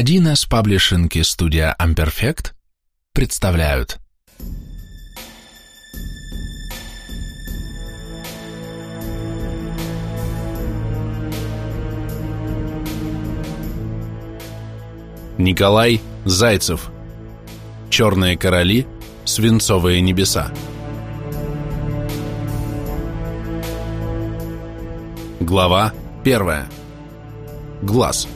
1С Паблишинг и студия Amperfect представляют. Николай Зайцев. Черные короли, свинцовые небеса Глава первая. Глаз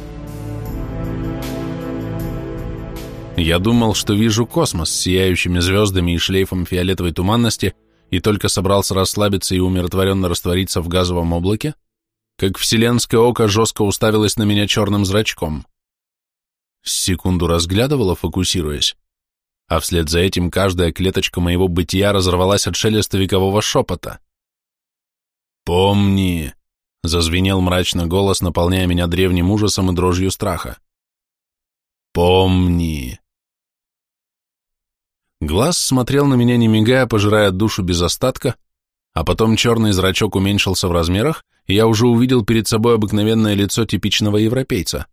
Я думал, что вижу космос с сияющими звездами и шлейфом фиолетовой туманности и только собрался расслабиться и умиротворенно раствориться в газовом облаке, как вселенское око жестко уставилось на меня черным зрачком. Секунду разглядывало, фокусируясь, а вслед за этим каждая клеточка моего бытия разорвалась от шелеста векового шепота. «Помни!» — зазвенел мрачно голос, наполняя меня древним ужасом и дрожью страха. «Помни!» Глаз смотрел на меня не мигая, пожирая душу без остатка, а потом черный зрачок уменьшился в размерах, и я уже увидел перед собой обыкновенное лицо типичного европейца.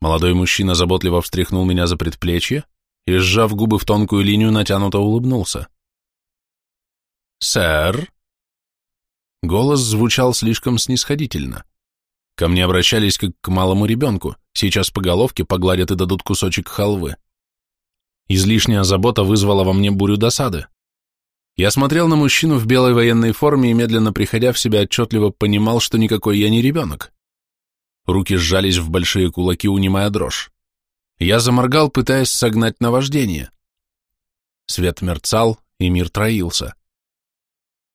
Молодой мужчина заботливо встряхнул меня за предплечье и, сжав губы в тонкую линию, натянуто улыбнулся. «Сэр?» Голос звучал слишком снисходительно. Ко мне обращались как к малому ребенку, сейчас по головке погладят и дадут кусочек халвы. Излишняя забота вызвала во мне бурю досады. Я смотрел на мужчину в белой военной форме и, медленно приходя в себя, отчетливо понимал, что никакой я не ребенок. Руки сжались в большие кулаки, унимая дрожь. Я заморгал, пытаясь согнать наваждение. Свет мерцал, и мир троился.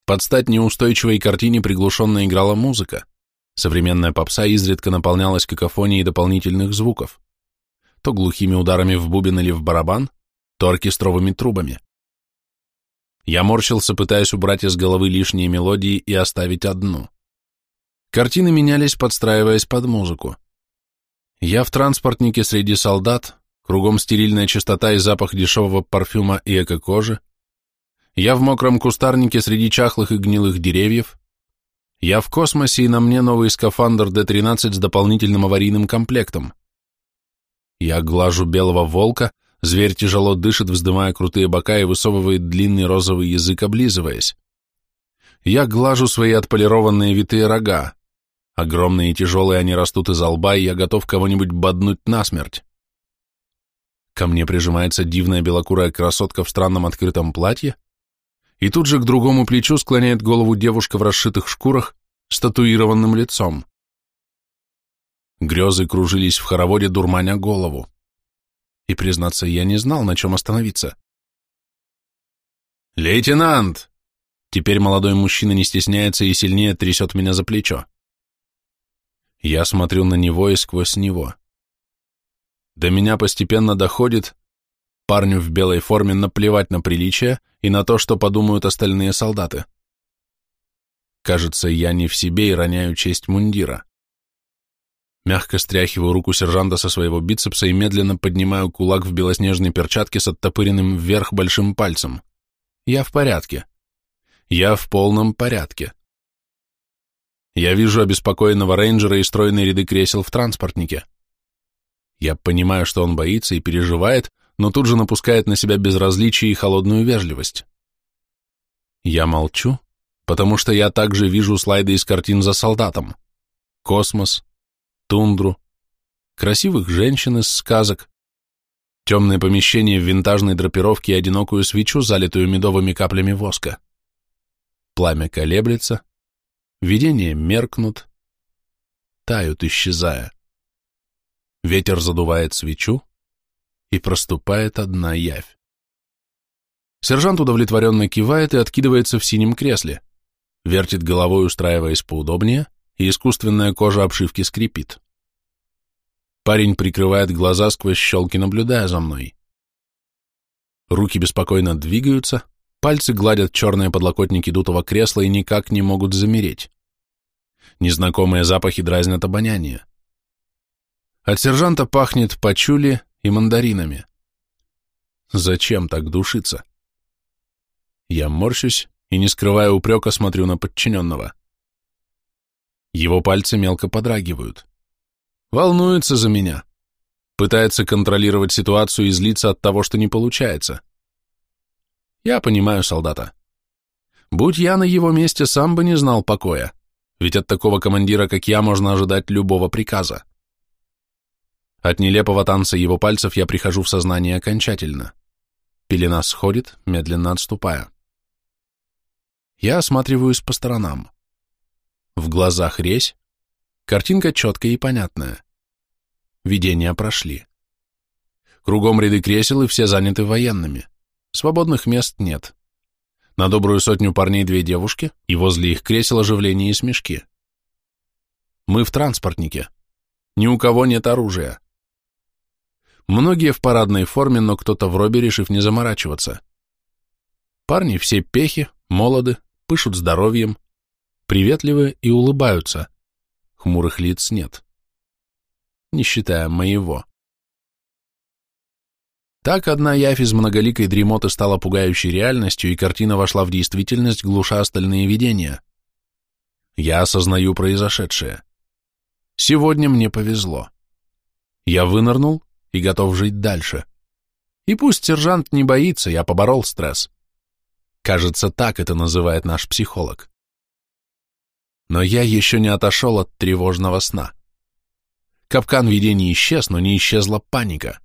Под стать неустойчивой картине приглушенно играла музыка. Современная попса изредка наполнялась какофонией дополнительных звуков. То глухими ударами в бубен или в барабан, то оркестровыми трубами. Я морщился, пытаясь убрать из головы лишние мелодии и оставить одну. Картины менялись, подстраиваясь под музыку. Я в транспортнике среди солдат, кругом стерильная чистота и запах дешевого парфюма и эко-кожи. Я в мокром кустарнике среди чахлых и гнилых деревьев. Я в космосе, и на мне новый скафандр D-13 с дополнительным аварийным комплектом. Я глажу белого волка, Зверь тяжело дышит, вздымая крутые бока и высовывает длинный розовый язык, облизываясь. Я глажу свои отполированные витые рога. Огромные и тяжелые они растут из лба, и я готов кого-нибудь боднуть насмерть. Ко мне прижимается дивная белокурая красотка в странном открытом платье, и тут же к другому плечу склоняет голову девушка в расшитых шкурах с татуированным лицом. Грезы кружились в хороводе, дурманя голову и, признаться, я не знал, на чем остановиться. «Лейтенант!» Теперь молодой мужчина не стесняется и сильнее трясет меня за плечо. Я смотрю на него и сквозь него. До меня постепенно доходит, парню в белой форме наплевать на приличие и на то, что подумают остальные солдаты. Кажется, я не в себе и роняю честь мундира. Мягко стряхиваю руку сержанта со своего бицепса и медленно поднимаю кулак в белоснежной перчатке с оттопыренным вверх большим пальцем. Я в порядке. Я в полном порядке. Я вижу обеспокоенного рейнджера и стройные ряды кресел в транспортнике. Я понимаю, что он боится и переживает, но тут же напускает на себя безразличие и холодную вежливость. Я молчу, потому что я также вижу слайды из картин за солдатом. Космос, тундру, красивых женщин из сказок, темное помещение в винтажной драпировке и одинокую свечу, залитую медовыми каплями воска. Пламя колеблется, видения меркнут, тают, исчезая. Ветер задувает свечу, и проступает одна явь. Сержант удовлетворенно кивает и откидывается в синем кресле, вертит головой, устраиваясь поудобнее, и искусственная кожа обшивки скрипит. Парень прикрывает глаза сквозь щелки, наблюдая за мной. Руки беспокойно двигаются, пальцы гладят черные подлокотники дутого кресла и никак не могут замереть. Незнакомые запахи дразнят обоняние. От сержанта пахнет пачули и мандаринами. Зачем так душиться? Я морщусь и, не скрывая упрека, смотрю на подчиненного. Его пальцы мелко подрагивают. Волнуется за меня. Пытается контролировать ситуацию и злиться от того, что не получается. Я понимаю солдата. Будь я на его месте, сам бы не знал покоя, ведь от такого командира, как я, можно ожидать любого приказа. От нелепого танца его пальцев я прихожу в сознание окончательно. Пелена сходит, медленно отступая. Я осматриваюсь по сторонам. В глазах резь, картинка четкая и понятная. Видения прошли. Кругом ряды кресел, и все заняты военными. Свободных мест нет. На добрую сотню парней две девушки, и возле их кресел оживление и смешки. Мы в транспортнике. Ни у кого нет оружия. Многие в парадной форме, но кто-то в робе, решив не заморачиваться. Парни все пехи, молоды, пышут здоровьем, приветливы и улыбаются. Хмурых лиц нет. Не считая моего. Так одна явь из многоликой дремоты стала пугающей реальностью, и картина вошла в действительность, глуша остальные видения. Я осознаю произошедшее. Сегодня мне повезло. Я вынырнул и готов жить дальше. И пусть сержант не боится, я поборол стресс. Кажется, так это называет наш психолог. Но я еще не отошел от тревожного сна. Капкан видений исчез, но не исчезла паника.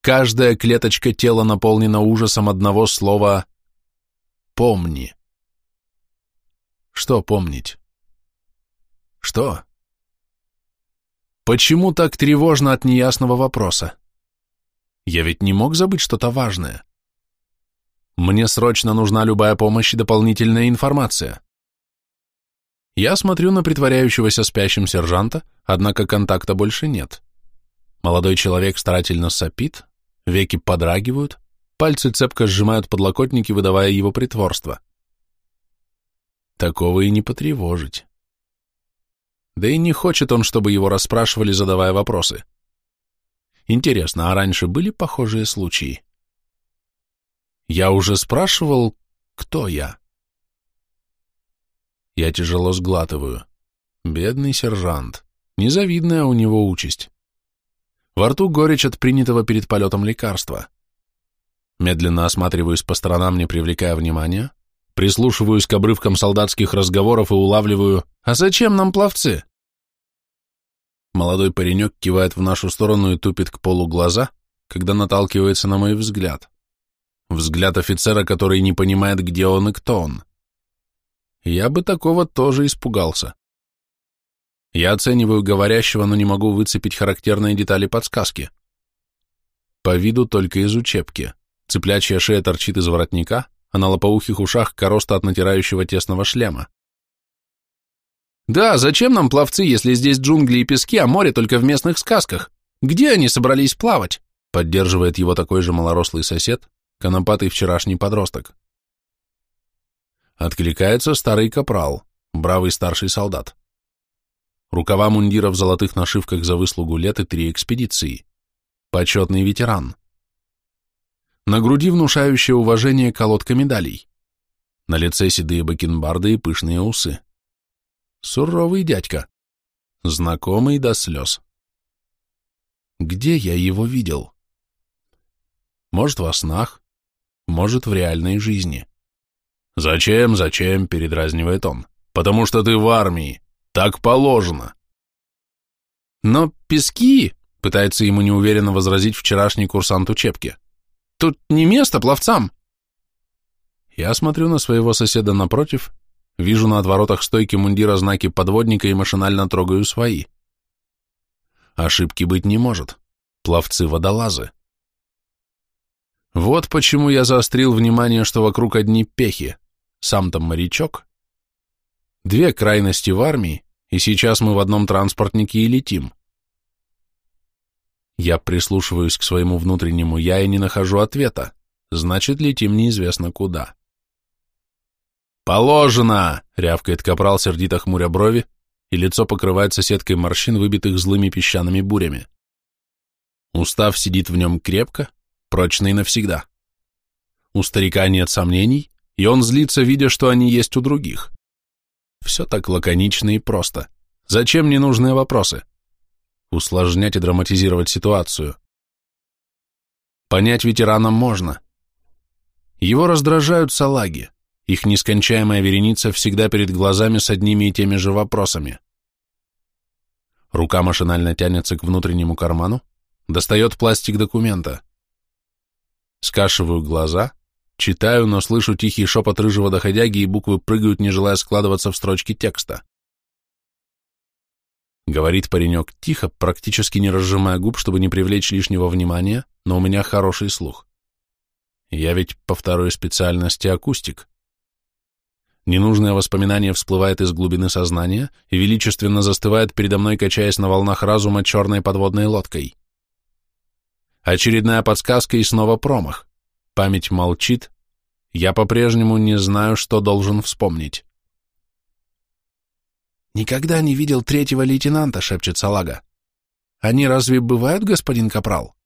Каждая клеточка тела наполнена ужасом одного слова «помни». Что помнить? Что? Почему так тревожно от неясного вопроса? Я ведь не мог забыть что-то важное. Мне срочно нужна любая помощь и дополнительная информация. Я смотрю на притворяющегося спящим сержанта, однако контакта больше нет. Молодой человек старательно сопит, Веки подрагивают, пальцы цепко сжимают подлокотники, выдавая его притворство. Такого и не потревожить. Да и не хочет он, чтобы его расспрашивали, задавая вопросы. Интересно, а раньше были похожие случаи? Я уже спрашивал, кто я? Я тяжело сглатываю. Бедный сержант. Незавидная у него участь. Во рту горечь от принятого перед полетом лекарства. Медленно осматриваюсь по сторонам, не привлекая внимания, прислушиваюсь к обрывкам солдатских разговоров и улавливаю «А зачем нам пловцы?» Молодой паренек кивает в нашу сторону и тупит к полу глаза, когда наталкивается на мой взгляд. Взгляд офицера, который не понимает, где он и кто он. Я бы такого тоже испугался. Я оцениваю говорящего, но не могу выцепить характерные детали подсказки. По виду только из учебки. Цыплячья шея торчит из воротника, а на лопоухих ушах короста от натирающего тесного шлема. «Да, зачем нам пловцы, если здесь джунгли и пески, а море только в местных сказках? Где они собрались плавать?» Поддерживает его такой же малорослый сосед, конопатый вчерашний подросток. Откликается старый капрал, бравый старший солдат. Рукава мундира в золотых нашивках за выслугу лет и три экспедиции. Почетный ветеран. На груди внушающее уважение колодка медалей. На лице седые бакенбарды и пышные усы. Суровый дядька. Знакомый до слез. Где я его видел? Может, во снах, может, в реальной жизни. «Зачем, зачем?» — передразнивает он. «Потому что ты в армии. Так положено. Но пески, пытается ему неуверенно возразить вчерашний курсант учебки. Тут не место пловцам. Я смотрю на своего соседа напротив, вижу на отворотах стойки мундира знаки подводника и машинально трогаю свои. Ошибки быть не может. Пловцы-водолазы. Вот почему я заострил внимание, что вокруг одни пехи. Сам там морячок. Две крайности в армии, и сейчас мы в одном транспортнике и летим. Я прислушиваюсь к своему внутреннему «я» и не нахожу ответа, значит, летим неизвестно куда. «Положено!» — рявкает капрал, сердито хмуря брови, и лицо покрывает соседкой морщин, выбитых злыми песчаными бурями. Устав сидит в нем крепко, прочно и навсегда. У старика нет сомнений, и он злится, видя, что они есть у других. Все так лаконично и просто. Зачем ненужные вопросы? усложнять и драматизировать ситуацию. Понять ветерана можно. Его раздражают салаги, их нескончаемая вереница всегда перед глазами с одними и теми же вопросами. Рука машинально тянется к внутреннему карману, достает пластик документа. Скашиваю глаза, читаю, но слышу тихий шепот рыжего доходяги, и буквы прыгают, не желая складываться в строчки текста. Говорит паренек тихо, практически не разжимая губ, чтобы не привлечь лишнего внимания, но у меня хороший слух. Я ведь по второй специальности акустик. Ненужное воспоминание всплывает из глубины сознания и величественно застывает передо мной, качаясь на волнах разума черной подводной лодкой. Очередная подсказка и снова промах. Память молчит. Я по-прежнему не знаю, что должен вспомнить. «Никогда не видел третьего лейтенанта», — шепчет Салага. «Они разве бывают, господин Капрал?»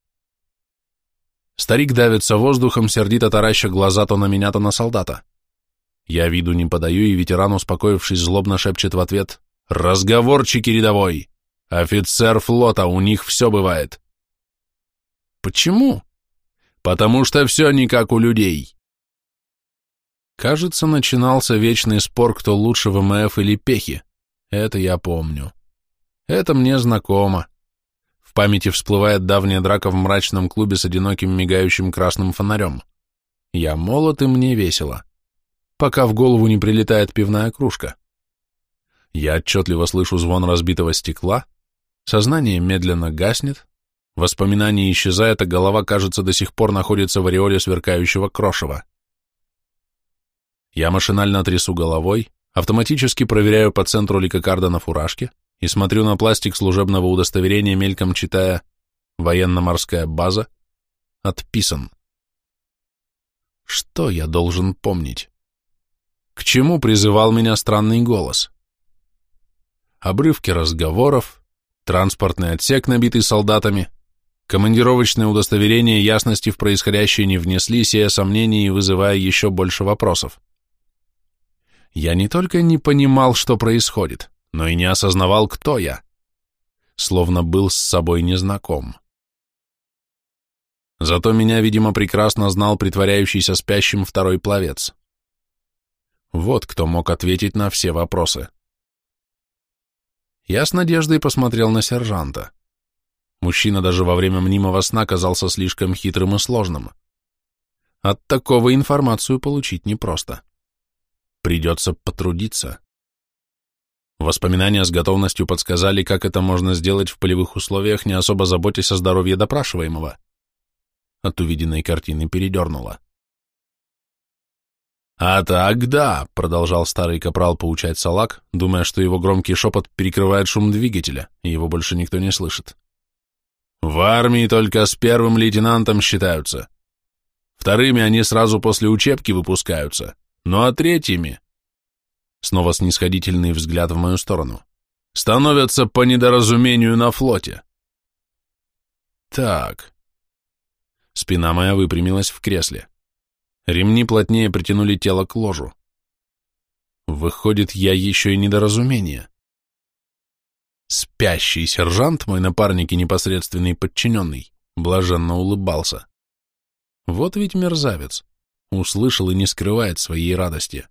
Старик давится воздухом, сердито тараща глаза то на меня, то на солдата. Я виду не подаю, и ветеран, успокоившись, злобно шепчет в ответ «Разговорчики рядовой! Офицер флота, у них все бывает!» «Почему?» «Потому что все не как у людей!» Кажется, начинался вечный спор, кто лучше ВМФ или Пехи. Это я помню. Это мне знакомо. В памяти всплывает давняя драка в мрачном клубе с одиноким мигающим красным фонарем. Я молод, и мне весело. Пока в голову не прилетает пивная кружка. Я отчетливо слышу звон разбитого стекла, сознание медленно гаснет, воспоминание исчезает, а голова, кажется, до сих пор находится в ореоле сверкающего крошева. Я машинально трясу головой, Автоматически проверяю по центру ликокарда на фуражке и смотрю на пластик служебного удостоверения, мельком читая «Военно-морская база», «Отписан». Что я должен помнить? К чему призывал меня странный голос? Обрывки разговоров, транспортный отсек, набитый солдатами, командировочное удостоверение ясности в происходящее не внесли, сея сомнений и вызывая еще больше вопросов я не только не понимал, что происходит, но и не осознавал, кто я, словно был с собой незнаком. Зато меня, видимо, прекрасно знал притворяющийся спящим второй пловец. Вот кто мог ответить на все вопросы. Я с надеждой посмотрел на сержанта. Мужчина даже во время мнимого сна казался слишком хитрым и сложным. От такого информацию получить непросто. Придется потрудиться. Воспоминания с готовностью подсказали, как это можно сделать в полевых условиях, не особо заботясь о здоровье допрашиваемого. От увиденной картины передернуло. «А так да», — продолжал старый капрал поучать салак, думая, что его громкий шепот перекрывает шум двигателя, и его больше никто не слышит. «В армии только с первым лейтенантом считаются. Вторыми они сразу после учебки выпускаются. Ну а третьими, снова снисходительный взгляд в мою сторону, становятся по недоразумению на флоте. Так. Спина моя выпрямилась в кресле. Ремни плотнее притянули тело к ложу. Выходит, я еще и недоразумение. Спящий сержант, мой напарник и непосредственный подчиненный, блаженно улыбался. Вот ведь мерзавец услышал и не скрывает своей радости.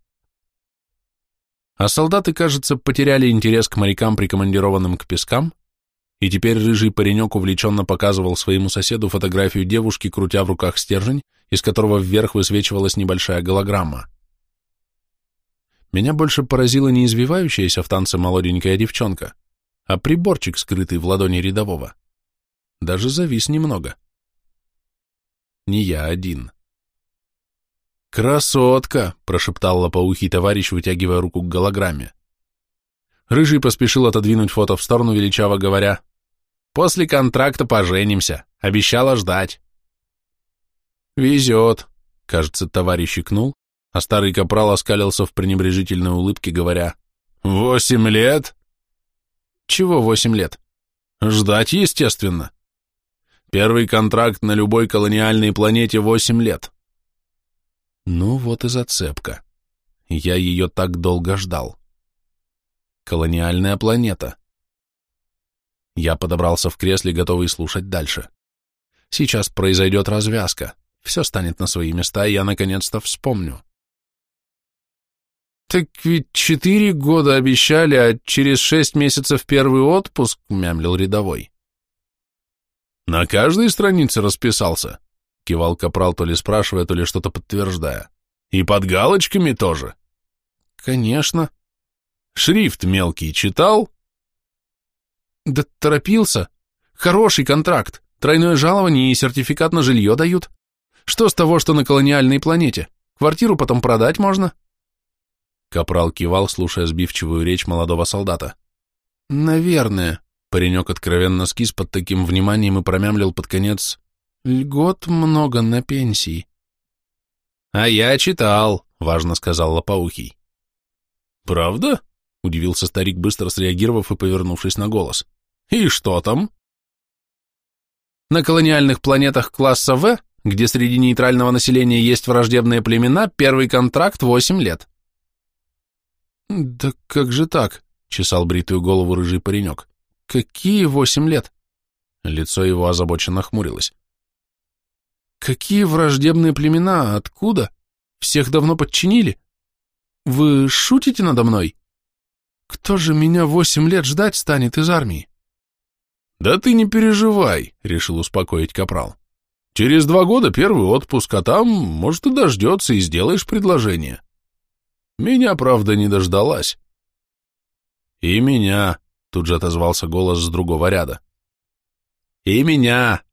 А солдаты, кажется, потеряли интерес к морякам, прикомандированным к пескам, и теперь рыжий паренек увлеченно показывал своему соседу фотографию девушки, крутя в руках стержень, из которого вверх высвечивалась небольшая голограмма. Меня больше поразила не извивающаяся в танце молоденькая девчонка, а приборчик, скрытый в ладони рядового. Даже завис немного. Не я один. «Красотка!» — прошептал лопоухий товарищ, вытягивая руку к голограмме. Рыжий поспешил отодвинуть фото в сторону, величаво говоря, «После контракта поженимся, обещала ждать». «Везет», — кажется, товарищ икнул, а старый капрал оскалился в пренебрежительной улыбке, говоря, «Восемь лет?» «Чего восемь лет?» «Ждать, естественно. Первый контракт на любой колониальной планете восемь лет». Ну вот и зацепка. Я ее так долго ждал. Колониальная планета. Я подобрался в кресле, готовый слушать дальше. Сейчас произойдет развязка, все станет на свои места, и я наконец-то вспомню. «Так ведь четыре года обещали, а через шесть месяцев первый отпуск», — мямлил рядовой. «На каждой странице расписался», — кивал Капрал, то ли спрашивая, то ли что-то подтверждая. «И под галочками тоже». «Конечно». «Шрифт мелкий читал?» «Да торопился. Хороший контракт. Тройное жалование и сертификат на жилье дают. Что с того, что на колониальной планете? Квартиру потом продать можно?» Капрал кивал, слушая сбивчивую речь молодого солдата. «Наверное», — паренек откровенно скис под таким вниманием и промямлил под конец. «Льгот много на пенсии». «А я читал», — важно сказал Лопоухий. «Правда?» — удивился старик, быстро среагировав и повернувшись на голос. «И что там?» На колониальных планетах класса В, где среди нейтрального населения есть враждебные племена, первый контракт — восемь лет. «Да как же так?» — чесал бритую голову рыжий паренек. «Какие восемь лет?» Лицо его озабоченно хмурилось. «Какие враждебные племена? Откуда? Всех давно подчинили? Вы шутите надо мной? Кто же меня восемь лет ждать станет из армии?» «Да ты не переживай», — решил успокоить Капрал. «Через два года первый отпуск, а там, может, и дождется, и сделаешь предложение. Меня, правда, не дождалась. И меня, тут же отозвался голос с другого ряда. И меня.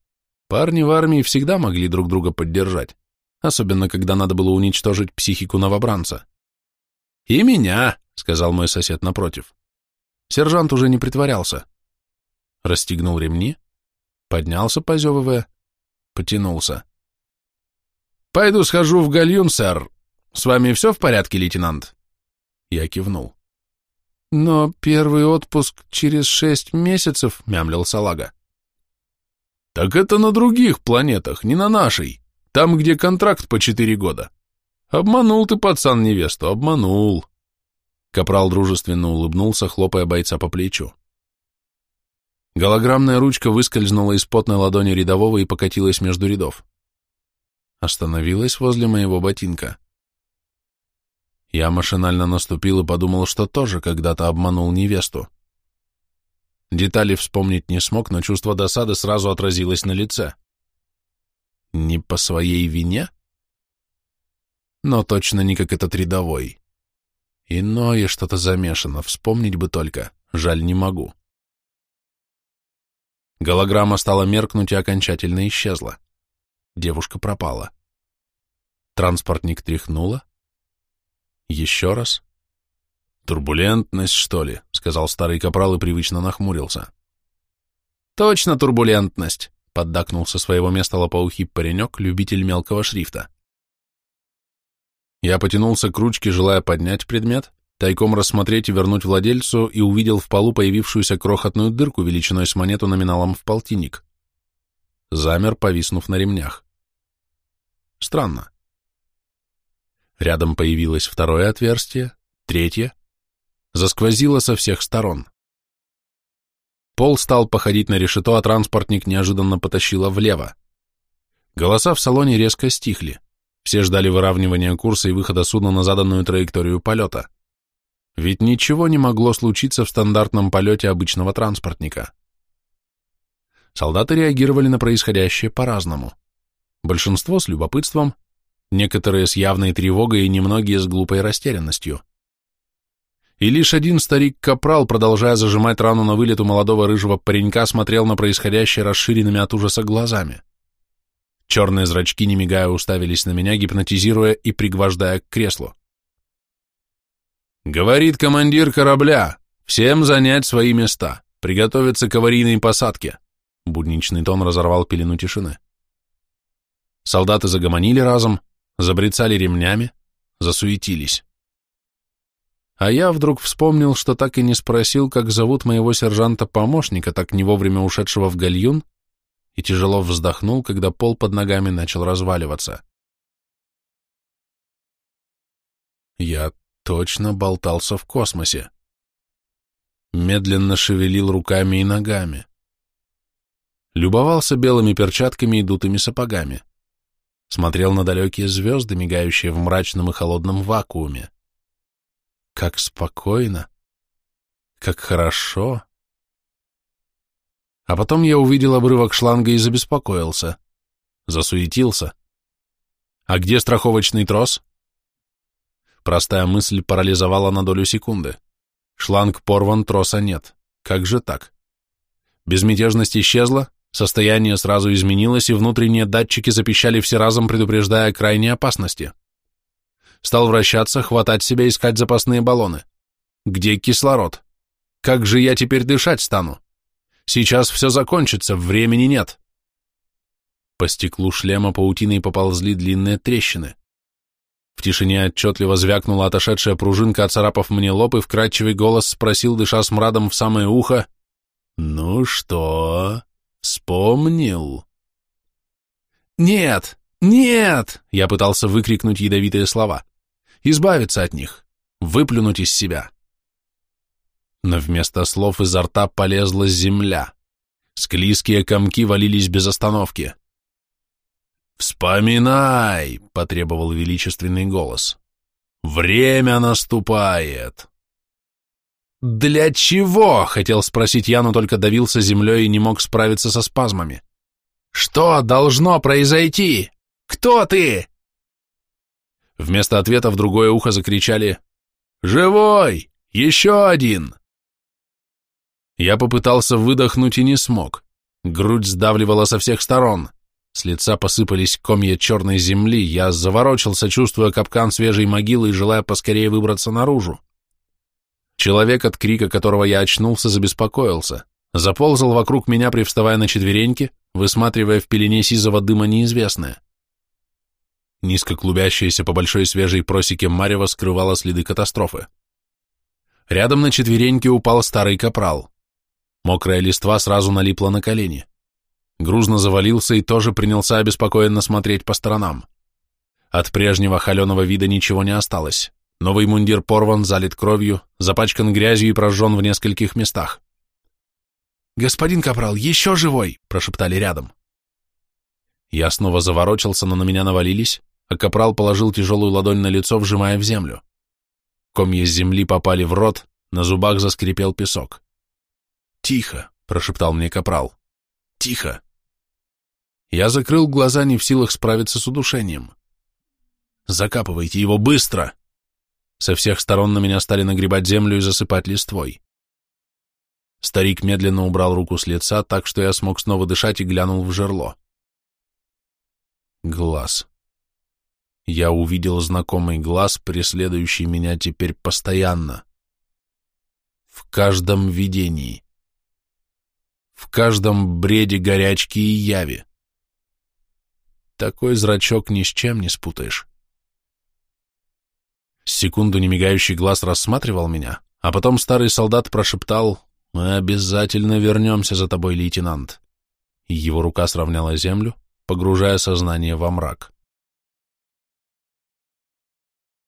Парни в армии всегда могли друг друга поддержать, особенно когда надо было уничтожить психику новобранца. И меня, сказал мой сосед напротив. Сержант уже не притворялся. Расстегнул ремни, поднялся, позевывая, потянулся. «Пойду схожу в гальюн, сэр. «С вами все в порядке, лейтенант?» Я кивнул. «Но первый отпуск через шесть месяцев», — мямлил Салага. «Так это на других планетах, не на нашей. Там, где контракт по четыре года. Обманул ты, пацан, невесту, обманул». Капрал дружественно улыбнулся, хлопая бойца по плечу. Голограммная ручка выскользнула из потной ладони рядового и покатилась между рядов. Остановилась возле моего ботинка. Я машинально наступил и подумал, что тоже когда-то обманул невесту. Детали вспомнить не смог, но чувство досады сразу отразилось на лице. Не по своей вине? Но точно не как этот рядовой. Иное что-то замешано, вспомнить бы только, жаль не могу. Голограмма стала меркнуть и окончательно исчезла. Девушка пропала. Транспортник тряхнула, еще раз. Турбулентность, что ли, сказал старый капрал и привычно нахмурился. Точно турбулентность, поддакнул со своего места лопоухий паренек, любитель мелкого шрифта. Я потянулся к ручке, желая поднять предмет, тайком рассмотреть и вернуть владельцу, и увидел в полу появившуюся крохотную дырку величиной с монету номиналом в полтинник. Замер, повиснув на ремнях. Странно. Рядом появилось второе отверстие, третье. Засквозило со всех сторон. Пол стал походить на решето, а транспортник неожиданно потащило влево. Голоса в салоне резко стихли. Все ждали выравнивания курса и выхода судна на заданную траекторию полета. Ведь ничего не могло случиться в стандартном полете обычного транспортника. Солдаты реагировали на происходящее по-разному. Большинство с любопытством, некоторые с явной тревогой и немногие с глупой растерянностью. И лишь один старик-капрал, продолжая зажимать рану на вылет у молодого рыжего паренька, смотрел на происходящее расширенными от ужаса глазами. Черные зрачки, не мигая, уставились на меня, гипнотизируя и пригвождая к креслу. «Говорит командир корабля, всем занять свои места, приготовиться к аварийной посадке», будничный тон разорвал пелену тишины. Солдаты загомонили разом, забрецали ремнями, засуетились. А я вдруг вспомнил, что так и не спросил, как зовут моего сержанта-помощника, так не вовремя ушедшего в гальюн, и тяжело вздохнул, когда пол под ногами начал разваливаться. Я точно болтался в космосе. Медленно шевелил руками и ногами, Любовался белыми перчатками и дутыми сапогами. Смотрел на далекие звезды, мигающие в мрачном и холодном вакууме. Как спокойно, как хорошо. А потом я увидел обрывок шланга и забеспокоился. Засуетился. А где страховочный трос? Простая мысль парализовала на долю секунды. Шланг порван, троса нет. Как же так? Безмятежность исчезла, состояние сразу изменилось, и внутренние датчики запищали все разом, предупреждая о крайней опасности. Стал вращаться, хватать себя, искать запасные баллоны. Где кислород? Как же я теперь дышать стану? Сейчас все закончится, времени нет. По стеклу шлема паутиной поползли длинные трещины. В тишине отчетливо звякнула отошедшая пружинка, оцарапав мне лоб, и вкрадчивый голос спросил, дыша смрадом в самое ухо, «Ну что, вспомнил?» «Нет! Нет!» — я пытался выкрикнуть ядовитые слова. «Избавиться от них! Выплюнуть из себя!» Но вместо слов изо рта полезла земля. Склизкие комки валились без остановки. «Вспоминай!» — потребовал величественный голос. «Время наступает!» «Для чего?» — хотел спросить я, но только давился землей и не мог справиться со спазмами. «Что должно произойти? Кто ты?» Вместо ответа в другое ухо закричали «Живой! Еще один!» Я попытался выдохнуть и не смог. Грудь сдавливала со всех сторон. С лица посыпались комья черной земли, я заворочился, чувствуя капкан свежей могилы и желая поскорее выбраться наружу. Человек, от крика которого я очнулся, забеспокоился, заползал вокруг меня, привставая на четвереньки, высматривая в пелене сизого дыма неизвестное. Низко клубящаяся по большой свежей просеке Марева скрывала следы катастрофы. Рядом на четвереньки упал старый капрал. Мокрая листва сразу налипла на колени грузно завалился и тоже принялся обеспокоенно смотреть по сторонам. От прежнего холеного вида ничего не осталось. Новый мундир порван, залит кровью, запачкан грязью и прожжен в нескольких местах. «Господин Капрал, еще живой!» — прошептали рядом. Я снова заворочился, но на меня навалились, а Капрал положил тяжелую ладонь на лицо, вжимая в землю. Комья с земли попали в рот, на зубах заскрипел песок. «Тихо!» — прошептал мне Капрал. «Тихо!» Я закрыл глаза, не в силах справиться с удушением. «Закапывайте его быстро!» Со всех сторон на меня стали нагребать землю и засыпать листвой. Старик медленно убрал руку с лица, так что я смог снова дышать и глянул в жерло. Глаз. Я увидел знакомый глаз, преследующий меня теперь постоянно. В каждом видении. В каждом бреде горячки и яви. Такой зрачок ни с чем не спутаешь. Секунду немигающий глаз рассматривал меня, а потом старый солдат прошептал «Мы обязательно вернемся за тобой, лейтенант». И его рука сравняла землю, погружая сознание во мрак.